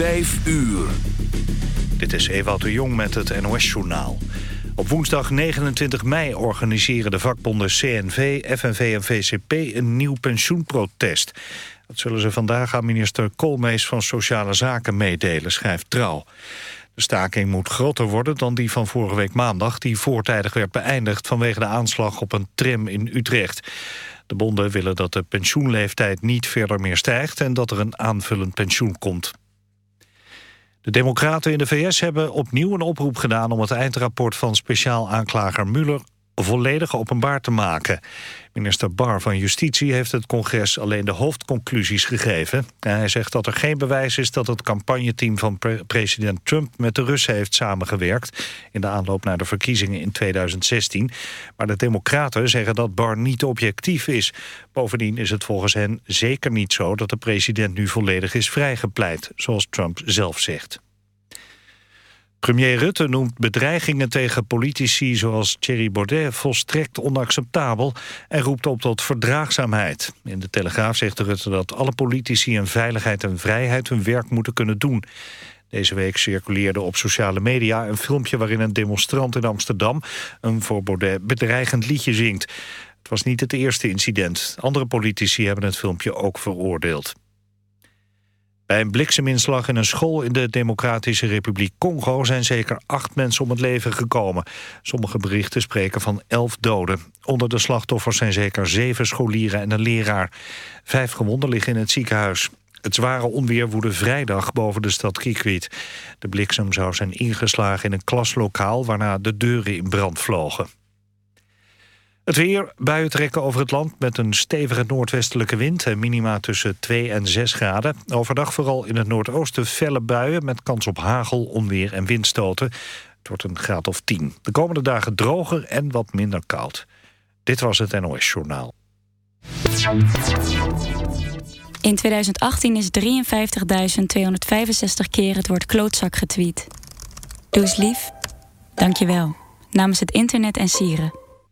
Vijf uur. Dit is Ewout de Jong met het NOS-journaal. Op woensdag 29 mei organiseren de vakbonden CNV, FNV en VCP een nieuw pensioenprotest. Dat zullen ze vandaag aan minister Koolmees van Sociale Zaken meedelen, schrijft Trouw. De staking moet groter worden dan die van vorige week maandag... die voortijdig werd beëindigd vanwege de aanslag op een tram in Utrecht. De bonden willen dat de pensioenleeftijd niet verder meer stijgt... en dat er een aanvullend pensioen komt. De democraten in de VS hebben opnieuw een oproep gedaan... om het eindrapport van speciaal aanklager Mueller volledig openbaar te maken. Minister Barr van Justitie heeft het congres alleen de hoofdconclusies gegeven. hij zegt dat er geen bewijs is dat het campagneteam van president Trump met de Russen heeft samengewerkt in de aanloop naar de verkiezingen in 2016. Maar de democraten zeggen dat Barr niet objectief is. Bovendien is het volgens hen zeker niet zo dat de president nu volledig is vrijgepleit, zoals Trump zelf zegt. Premier Rutte noemt bedreigingen tegen politici zoals Thierry Baudet volstrekt onacceptabel en roept op tot verdraagzaamheid. In de Telegraaf zegt Rutte dat alle politici in veiligheid en vrijheid hun werk moeten kunnen doen. Deze week circuleerde op sociale media een filmpje waarin een demonstrant in Amsterdam een voor Baudet bedreigend liedje zingt. Het was niet het eerste incident. Andere politici hebben het filmpje ook veroordeeld. Bij een blikseminslag in een school in de Democratische Republiek Congo... zijn zeker acht mensen om het leven gekomen. Sommige berichten spreken van elf doden. Onder de slachtoffers zijn zeker zeven scholieren en een leraar. Vijf gewonden liggen in het ziekenhuis. Het zware onweer woedde vrijdag boven de stad Kikwit. De bliksem zou zijn ingeslagen in een klaslokaal... waarna de deuren in brand vlogen. Het weer, buien trekken over het land met een stevige noordwestelijke wind... en minima tussen 2 en 6 graden. Overdag vooral in het noordoosten felle buien... met kans op hagel, onweer en windstoten. Het wordt een graad of 10. De komende dagen droger en wat minder koud. Dit was het NOS Journaal. In 2018 is 53.265 keer het woord klootzak getweet. Doe eens lief. Dank je wel. Namens het internet en sieren.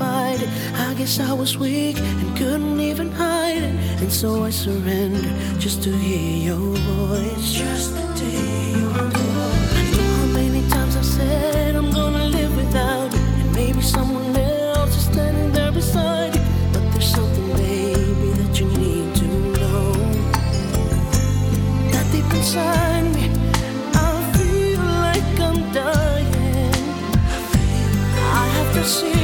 Fight it. I guess I was weak and couldn't even hide it. And so I surrendered just to hear your voice. Just to hear your voice. I know how many times I've said I'm gonna live without you. And maybe someone else is standing there beside. But there's something, baby, that you need to know. That deep inside me, I feel like I'm dying. I have to see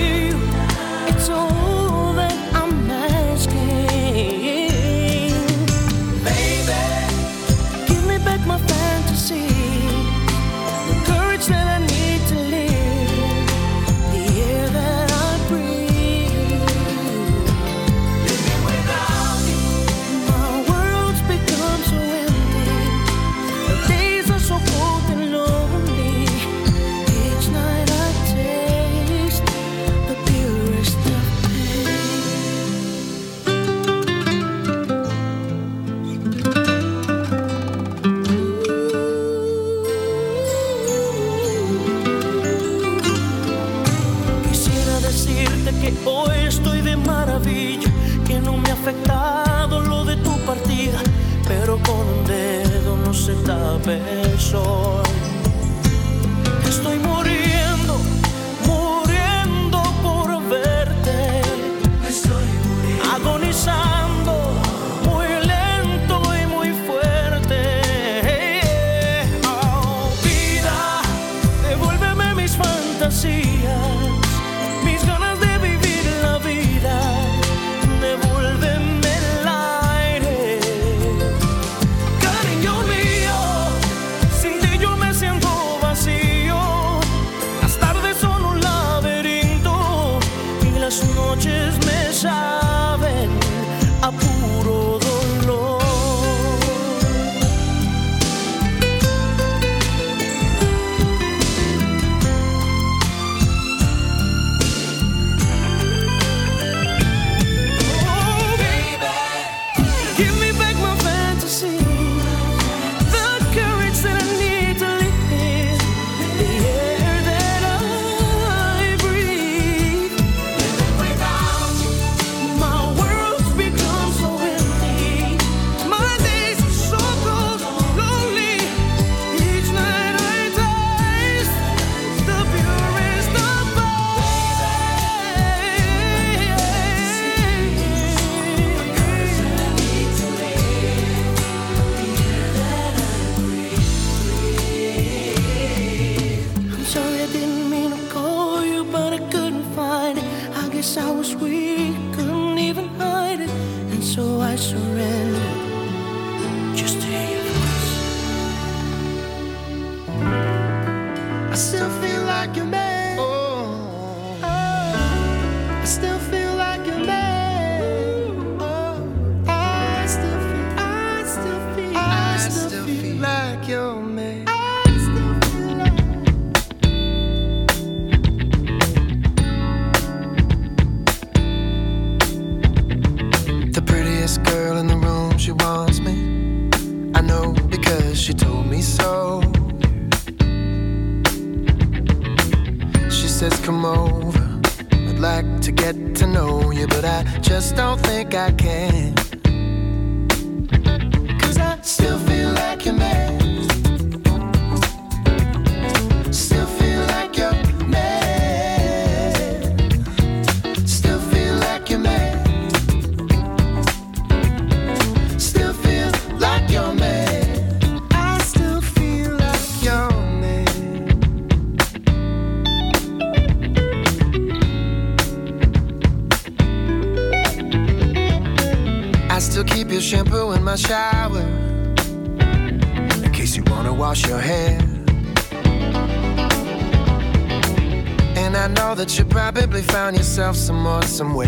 somewhere,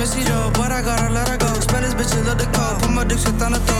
Promise you though, but I gotta let her go. Spanish bitch, love the call. Put my dick shit on the throat.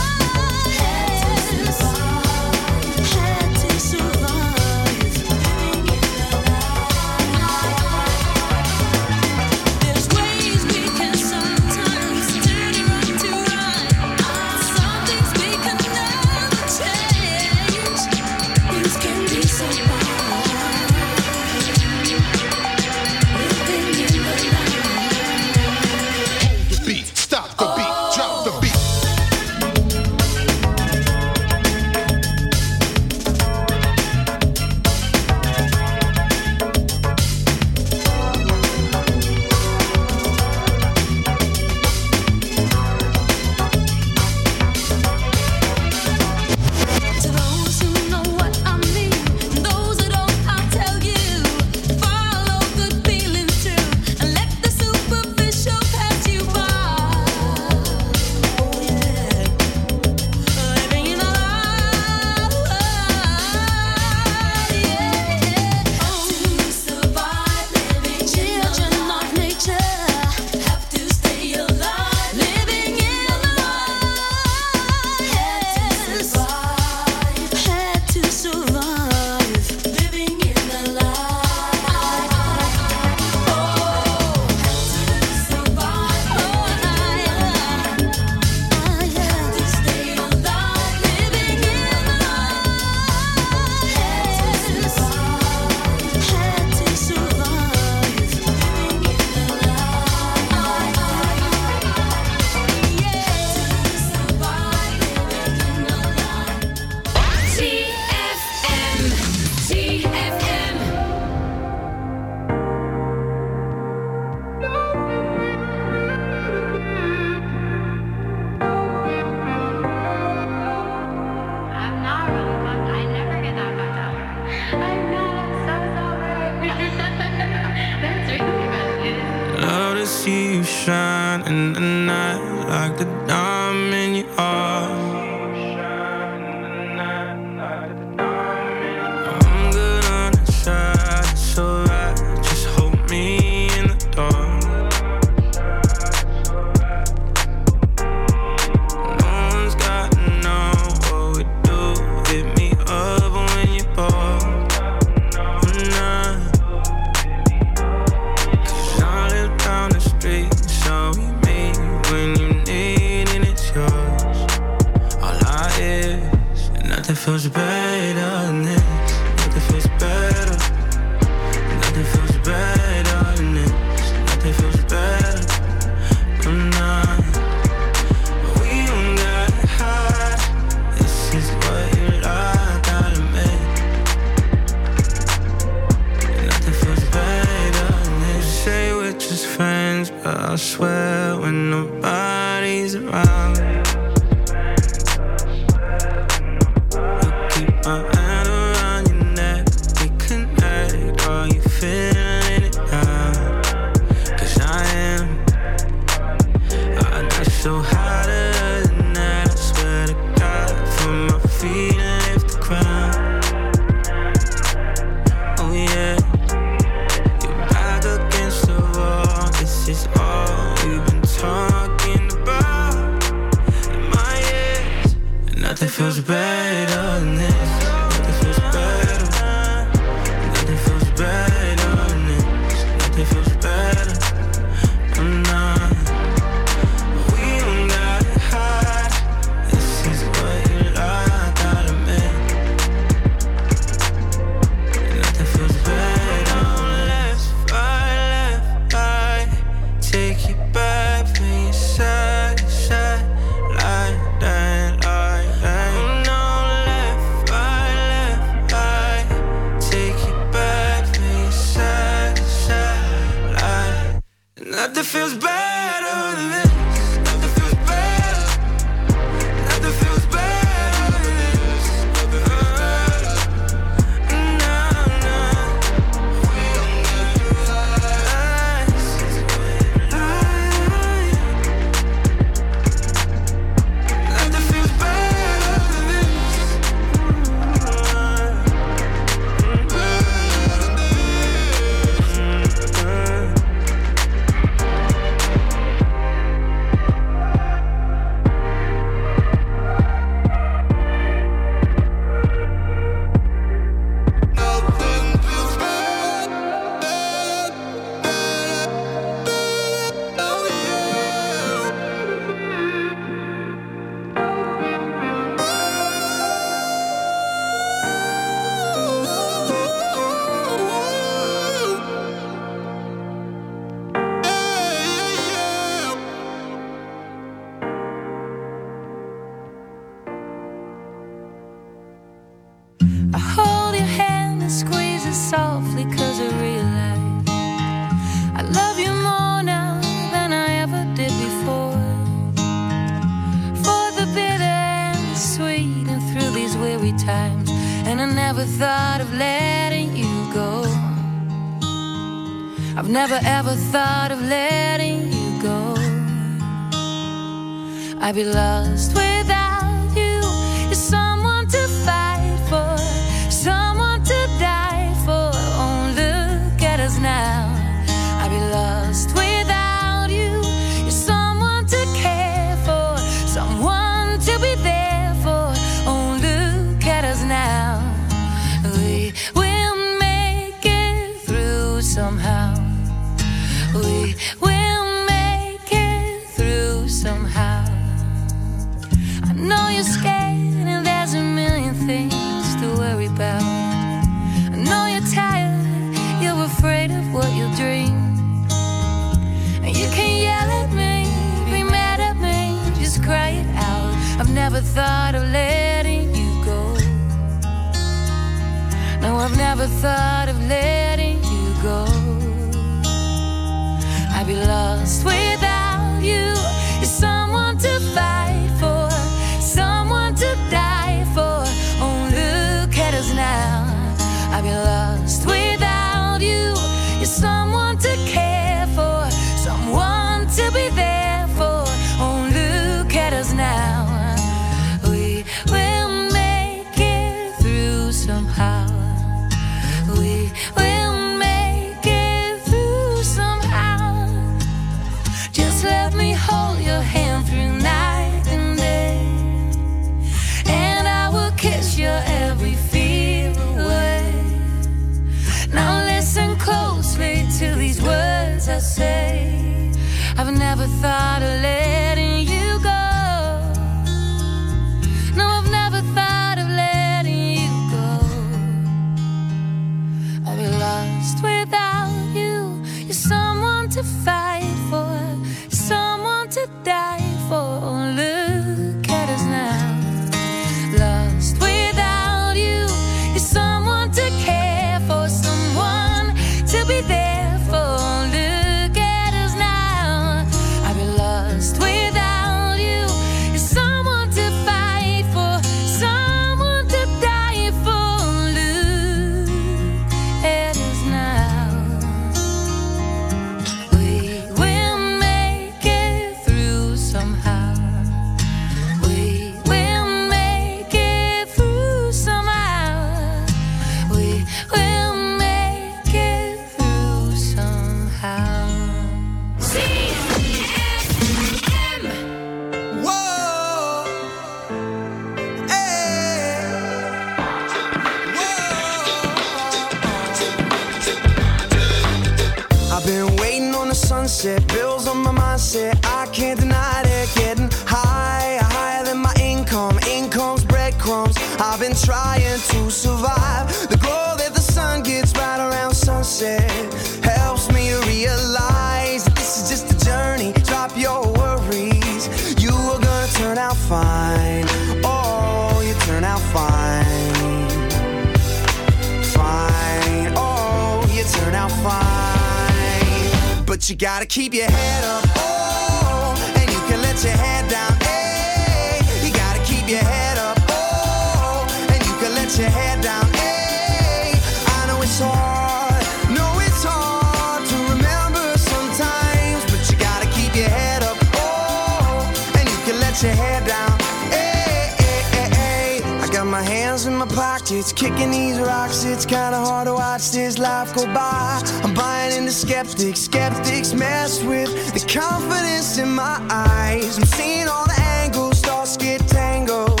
skeptics, skeptics mess with the confidence in my eyes. I'm seeing all the angles, stars get tangled.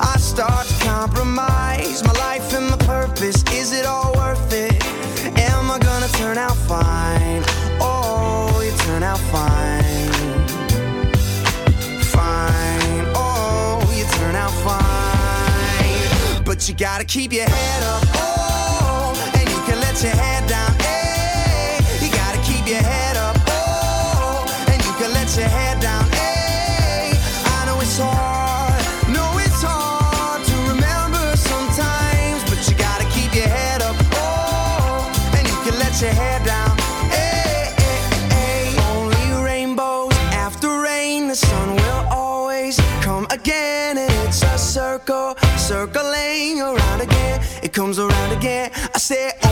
I start to compromise my life and my purpose. Is it all worth it? Am I gonna turn out fine? Oh, you turn out fine. Fine. Oh, you turn out fine. But you gotta keep your head up. Oh, and you can let your head down. comes around again. I say, oh.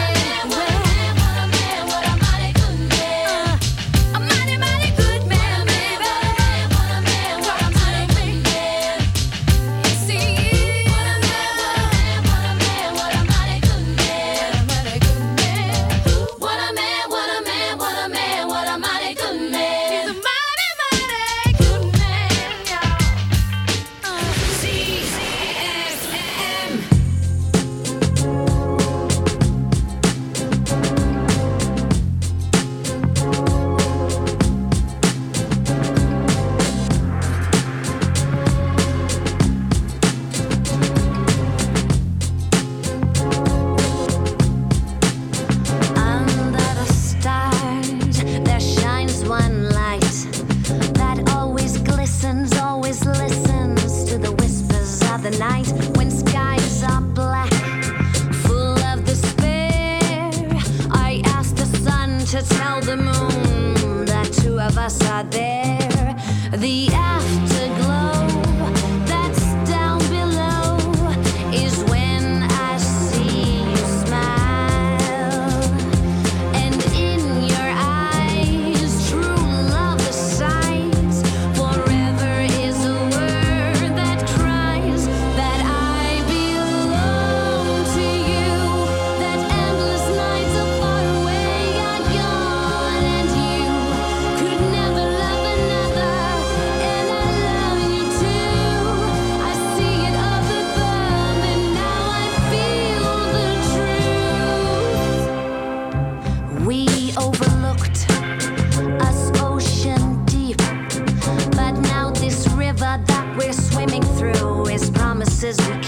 we're swimming through is promises. we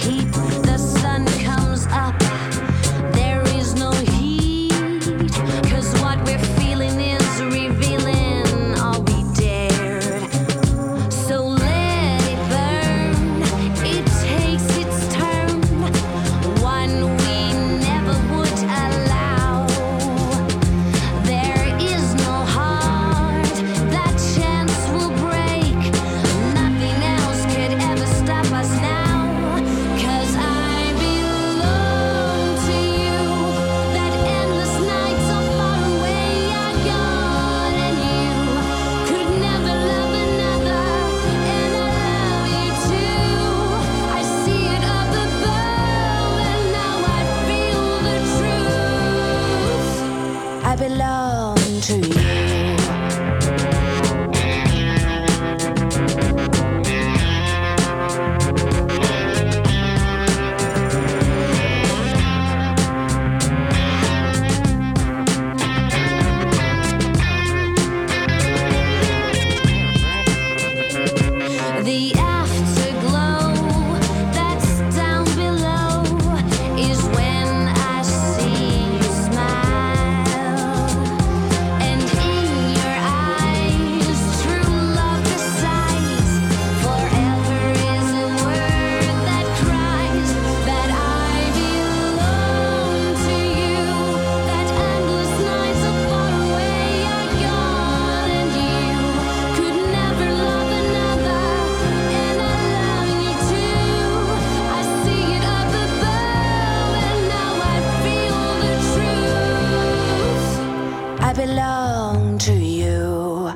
belong to you.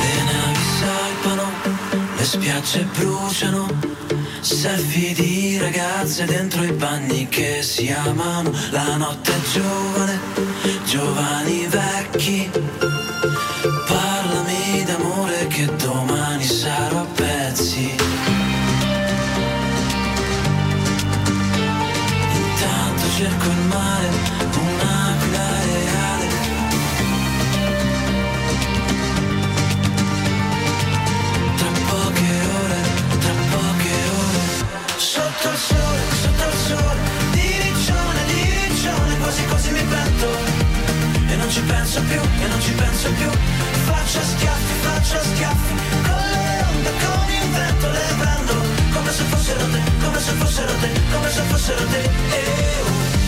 Le navi salpano, le spiagge bruciano, selfie di ragazze dentro i bagni che si amano, la notte è giovane, giovani vecchi. sotto il sole, sotto il sole Di riccione, di riccione, quasi quasi mi pento E non ci penso più, e non ci penso più. Faccio schiaffi, faccio schiaffi Con le onde, con il vento le prendo. Come se fossero te, come se fossero te, come se fossero te. Eh, oh.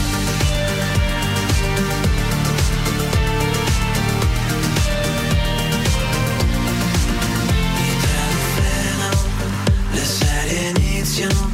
iniziano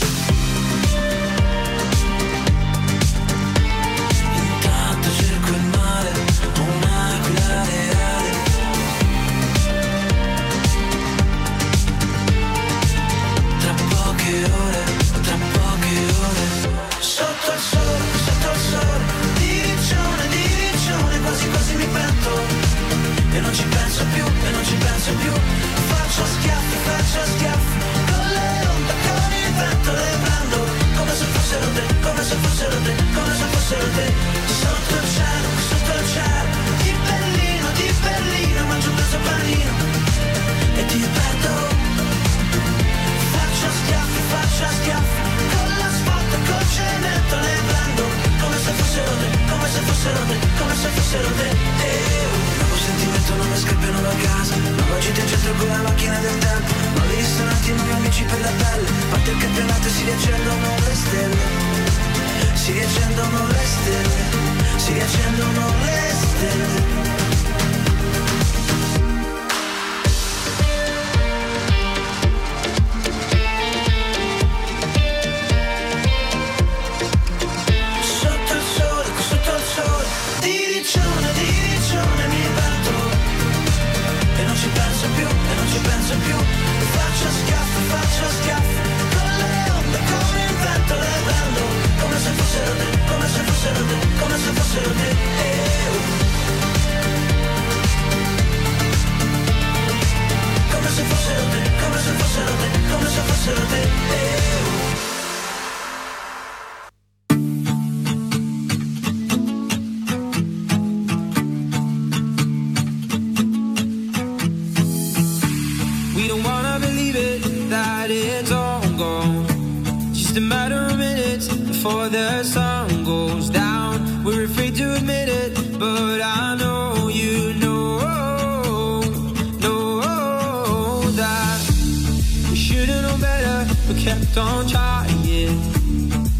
just better, but kept on trying.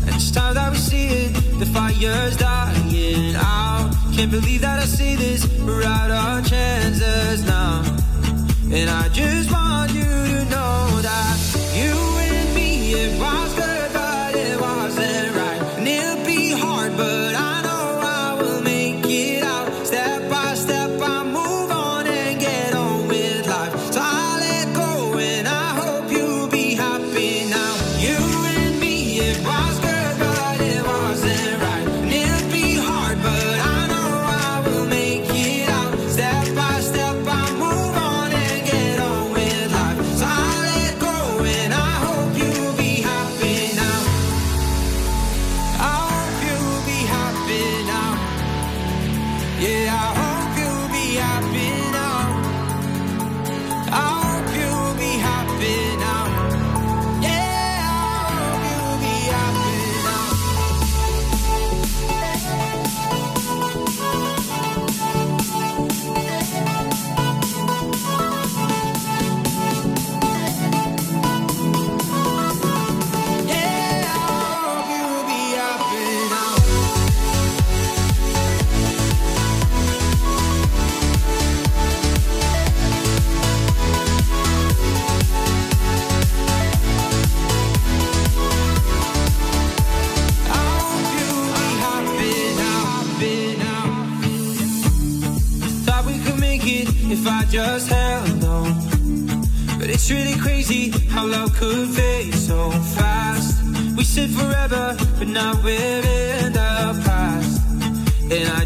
And it's time that we see it, the fire's dying out. Can't believe that I see this, we're out our chances now. And I just want you to know that. It's really crazy how love could fade so fast. We said forever, but now we're in the past. And I